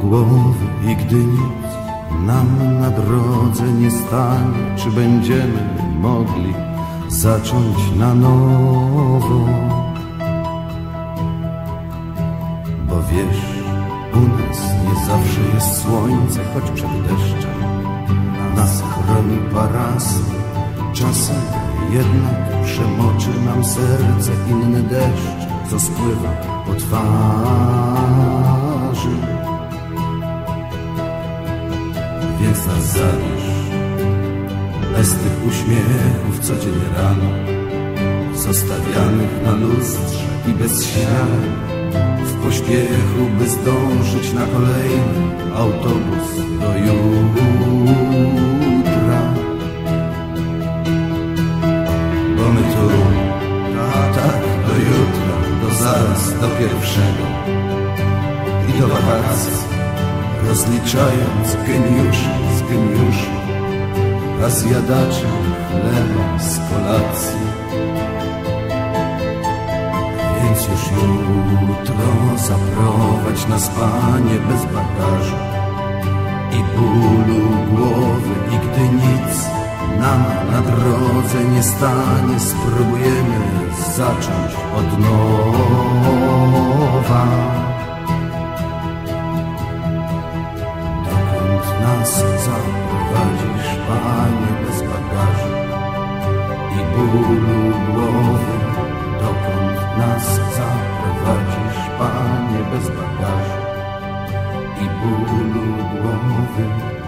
głowy i gdy nic nam na drodze nie stanie, czy będziemy mogli zacząć na nowo? Bo wiesz, u nas nie zawsze jest słońce, choć przed deszczem nas chroni parasol. Czasem jednak przemoczy nam serce inny deszcz, co spływa po twarzy. Więc nas zabierz bez tych uśmiechów codziennie rano, zostawianych na lustrze i bez śniadania w pośpiechu, by zdążyć na kolejny autobus do jutra. Bo my tu, tak, tak, do jutra, do zaraz, do pierwszego. I do wakacji, rozliczając geniuszy z geniuszy, a zjadaczem chleba z kolacji. Więc już jutro zaprowadź nas, Panie, bez bagażu i bólu głowy i gdy nic nam na drodze nie stanie, spróbujemy zacząć od nowa. Nas zaprowadzisz, Panie, bez bagażu i bólu głowy, dokąd nas zaprowadzisz, Panie, bez bagażu i bólu głowy.